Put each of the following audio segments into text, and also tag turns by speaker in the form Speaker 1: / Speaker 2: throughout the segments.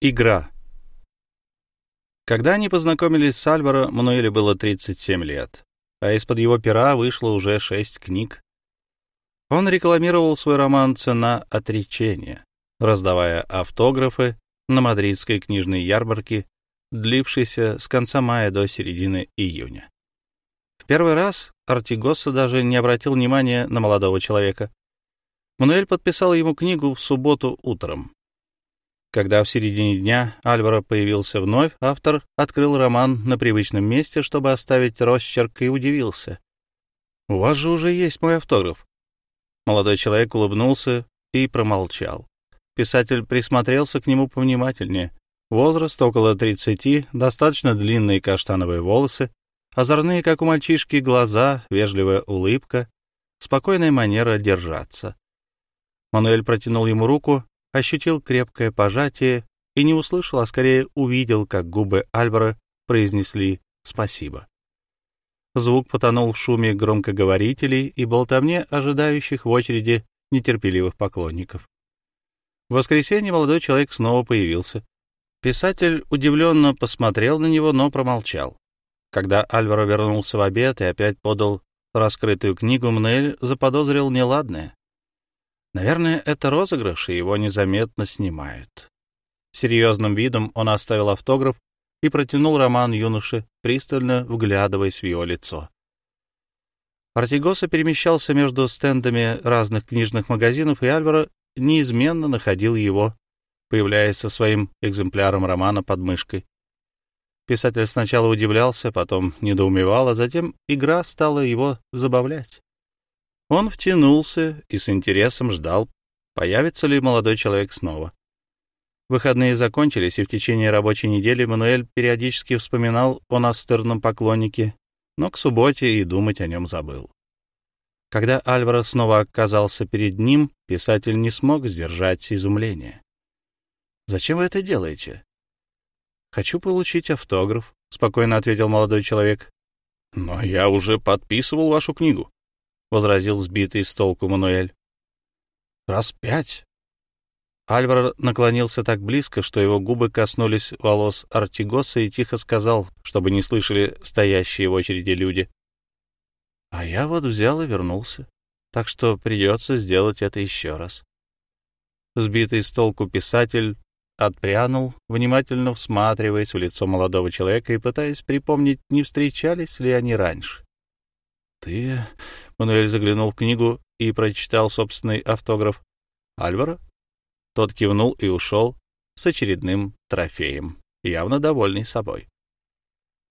Speaker 1: Игра. Когда они познакомились с Альваро, Мануэлю было 37 лет, а из-под его пера вышло уже шесть книг. Он рекламировал свой роман «Цена отречения», раздавая автографы на мадридской книжной ярмарке, длившейся с конца мая до середины июня. В первый раз Артигоса даже не обратил внимания на молодого человека. Мануэль подписал ему книгу в субботу утром. Когда в середине дня Альваро появился вновь, автор открыл роман на привычном месте, чтобы оставить росчерк, и удивился. «У вас же уже есть мой автограф». Молодой человек улыбнулся и промолчал. Писатель присмотрелся к нему повнимательнее. Возраст около тридцати, достаточно длинные каштановые волосы, озорные, как у мальчишки, глаза, вежливая улыбка, спокойная манера держаться. Мануэль протянул ему руку, ощутил крепкое пожатие и не услышал, а скорее увидел, как губы Альвара произнесли «спасибо». Звук потонул в шуме громкоговорителей и болтовне ожидающих в очереди нетерпеливых поклонников. В воскресенье молодой человек снова появился. Писатель удивленно посмотрел на него, но промолчал. Когда Альваро вернулся в обед и опять подал раскрытую книгу, Мнель заподозрил неладное. Наверное, это розыгрыш, и его незаметно снимают. Серьезным видом он оставил автограф и протянул роман юноше, пристально вглядываясь в его лицо. Артигоса перемещался между стендами разных книжных магазинов, и Альваро неизменно находил его, появляясь со своим экземпляром романа под мышкой. Писатель сначала удивлялся, потом недоумевал, а затем игра стала его забавлять. Он втянулся и с интересом ждал, появится ли молодой человек снова. Выходные закончились, и в течение рабочей недели Мануэль периодически вспоминал о настырном поклоннике, но к субботе и думать о нем забыл. Когда Альваро снова оказался перед ним, писатель не смог сдержать изумление. «Зачем вы это делаете?» «Хочу получить автограф», — спокойно ответил молодой человек. «Но я уже подписывал вашу книгу». — возразил сбитый с толку Мануэль. «Раз пять». Альвар наклонился так близко, что его губы коснулись волос Артигоса и тихо сказал, чтобы не слышали стоящие в очереди люди. «А я вот взял и вернулся, так что придется сделать это еще раз». Сбитый с толку писатель отпрянул, внимательно всматриваясь в лицо молодого человека и пытаясь припомнить, не встречались ли они раньше. «Ты Мануэль заглянул в книгу и прочитал собственный автограф. «Альвара?» Тот кивнул и ушел с очередным трофеем, явно довольный собой.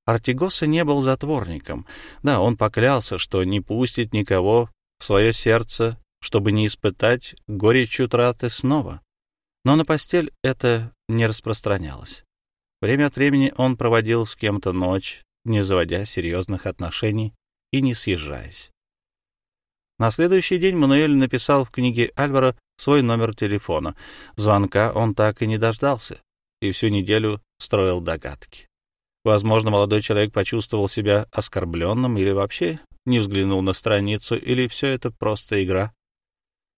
Speaker 1: Артигоса не был затворником. Да, он поклялся, что не пустит никого в свое сердце, чтобы не испытать горечь утраты снова. Но на постель это не распространялось. Время от времени он проводил с кем-то ночь, не заводя серьезных отношений и не съезжаясь. На следующий день Мануэль написал в книге Альвара свой номер телефона. Звонка он так и не дождался, и всю неделю строил догадки. Возможно, молодой человек почувствовал себя оскорбленным или вообще не взглянул на страницу, или все это просто игра.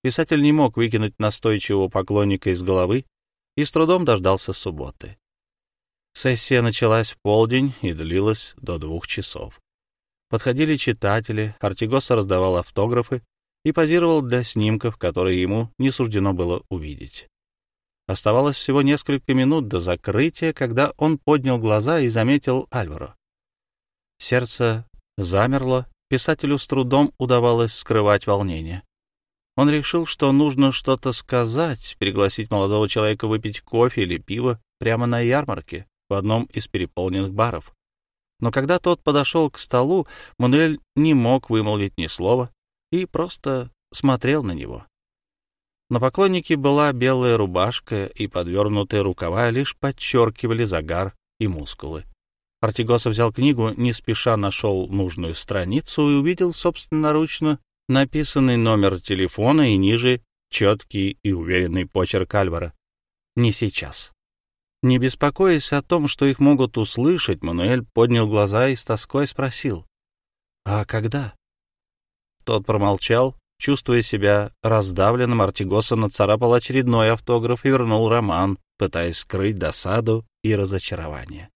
Speaker 1: Писатель не мог выкинуть настойчивого поклонника из головы и с трудом дождался субботы. Сессия началась в полдень и длилась до двух часов. Подходили читатели, Артигоса раздавал автографы и позировал для снимков, которые ему не суждено было увидеть. Оставалось всего несколько минут до закрытия, когда он поднял глаза и заметил Альваро. Сердце замерло, писателю с трудом удавалось скрывать волнение. Он решил, что нужно что-то сказать, пригласить молодого человека выпить кофе или пиво прямо на ярмарке в одном из переполненных баров. Но когда тот подошел к столу, Мануэль не мог вымолвить ни слова и просто смотрел на него. На поклоннике была белая рубашка, и подвернутые рукава лишь подчеркивали загар и мускулы. Артигоса взял книгу, не спеша нашел нужную страницу и увидел собственноручно написанный номер телефона и ниже четкий и уверенный почерк Альвара. «Не сейчас». Не беспокоясь о том, что их могут услышать, Мануэль поднял глаза и с тоской спросил. «А когда?» Тот промолчал, чувствуя себя раздавленным, Артигоса нацарапал очередной автограф и вернул роман пытаясь скрыть досаду и разочарование.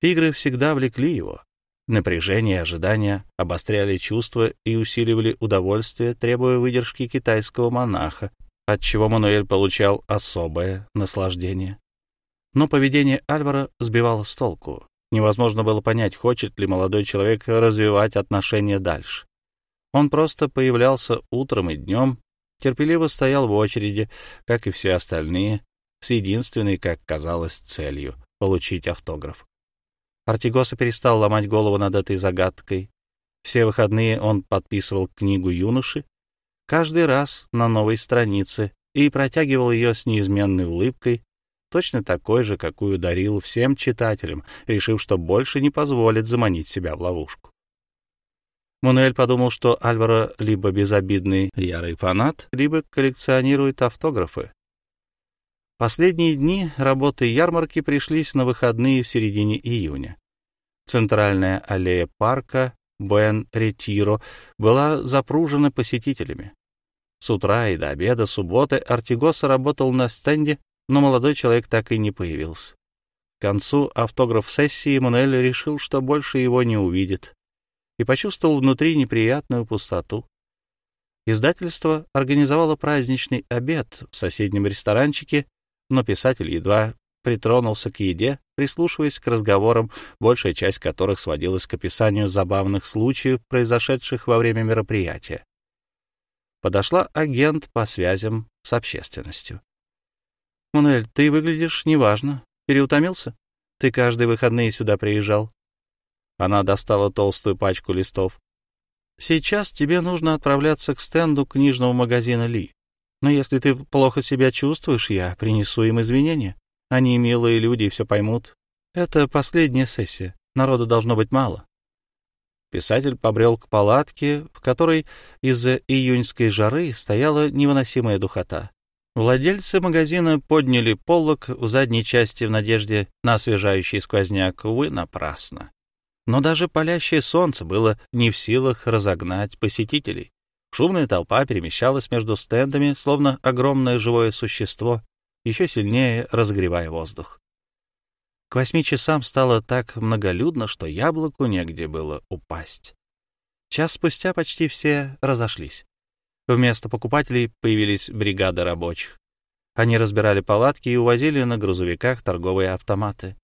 Speaker 1: Игры всегда влекли его. Напряжение и ожидания обостряли чувства и усиливали удовольствие, требуя выдержки китайского монаха, от чего Мануэль получал особое наслаждение. Но поведение Альвара сбивало с толку. Невозможно было понять, хочет ли молодой человек развивать отношения дальше. Он просто появлялся утром и днем, терпеливо стоял в очереди, как и все остальные, с единственной, как казалось, целью — получить автограф. Артигоса перестал ломать голову над этой загадкой. Все выходные он подписывал книгу юноши, каждый раз на новой странице, и протягивал ее с неизменной улыбкой, точно такой же, какую дарил всем читателям, решив, что больше не позволит заманить себя в ловушку. Мануэль подумал, что Альваро либо безобидный ярый фанат, либо коллекционирует автографы. Последние дни работы ярмарки пришлись на выходные в середине июня. Центральная аллея парка Бен-Ретиро была запружена посетителями. С утра и до обеда субботы Артигоса работал на стенде, но молодой человек так и не появился. К концу автограф-сессии Мануэль решил, что больше его не увидит, и почувствовал внутри неприятную пустоту. Издательство организовало праздничный обед в соседнем ресторанчике, но писатель едва притронулся к еде, прислушиваясь к разговорам, большая часть которых сводилась к описанию забавных случаев, произошедших во время мероприятия. Подошла агент по связям с общественностью. «Мануэль, ты выглядишь неважно. Переутомился? Ты каждые выходные сюда приезжал». Она достала толстую пачку листов. «Сейчас тебе нужно отправляться к стенду книжного магазина Ли. Но если ты плохо себя чувствуешь, я принесу им извинения. Они милые люди и все поймут. Это последняя сессия. Народу должно быть мало. Писатель побрел к палатке, в которой из-за июньской жары стояла невыносимая духота. Владельцы магазина подняли полок в задней части в надежде на освежающий сквозняк. Увы, напрасно. Но даже палящее солнце было не в силах разогнать посетителей. Шумная толпа перемещалась между стендами, словно огромное живое существо, еще сильнее разогревая воздух. К восьми часам стало так многолюдно, что яблоку негде было упасть. Час спустя почти все разошлись. Вместо покупателей появились бригады рабочих. Они разбирали палатки и увозили на грузовиках торговые автоматы.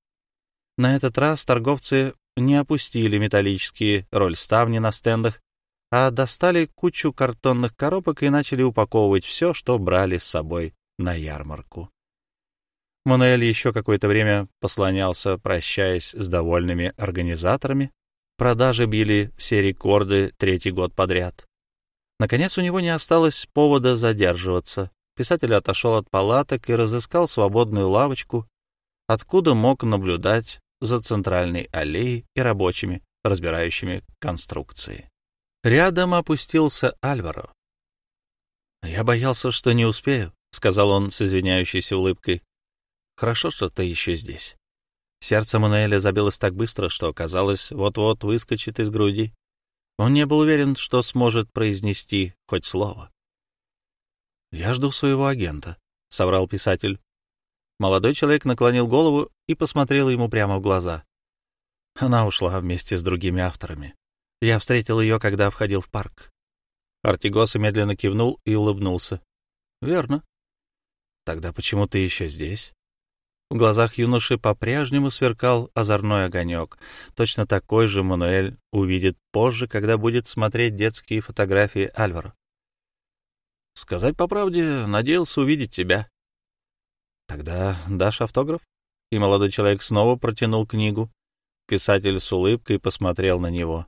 Speaker 1: На этот раз торговцы не опустили металлические рольставни на стендах, а достали кучу картонных коробок и начали упаковывать все, что брали с собой на ярмарку. Мануэль еще какое-то время послонялся, прощаясь с довольными организаторами. Продажи били все рекорды третий год подряд. Наконец у него не осталось повода задерживаться. Писатель отошел от палаток и разыскал свободную лавочку, откуда мог наблюдать за центральной аллеей и рабочими, разбирающими конструкции. Рядом опустился Альваро. «Я боялся, что не успею», — сказал он с извиняющейся улыбкой. Хорошо, что ты еще здесь. Сердце Мануэля забилось так быстро, что, казалось, вот-вот выскочит из груди. Он не был уверен, что сможет произнести хоть слово. «Я жду своего агента», — соврал писатель. Молодой человек наклонил голову и посмотрел ему прямо в глаза. Она ушла вместе с другими авторами. Я встретил ее, когда входил в парк. Артигоса медленно кивнул и улыбнулся. «Верно. Тогда почему ты еще здесь?» В глазах юноши по-прежнему сверкал озорной огонек. Точно такой же Мануэль увидит позже, когда будет смотреть детские фотографии Альвара. «Сказать по правде, надеялся увидеть тебя». «Тогда дашь автограф?» И молодой человек снова протянул книгу. Писатель с улыбкой посмотрел на него.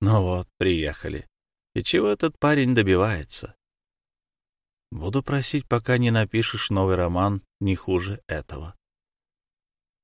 Speaker 1: «Ну вот, приехали. И чего этот парень добивается?» Буду просить, пока не напишешь новый роман не хуже этого.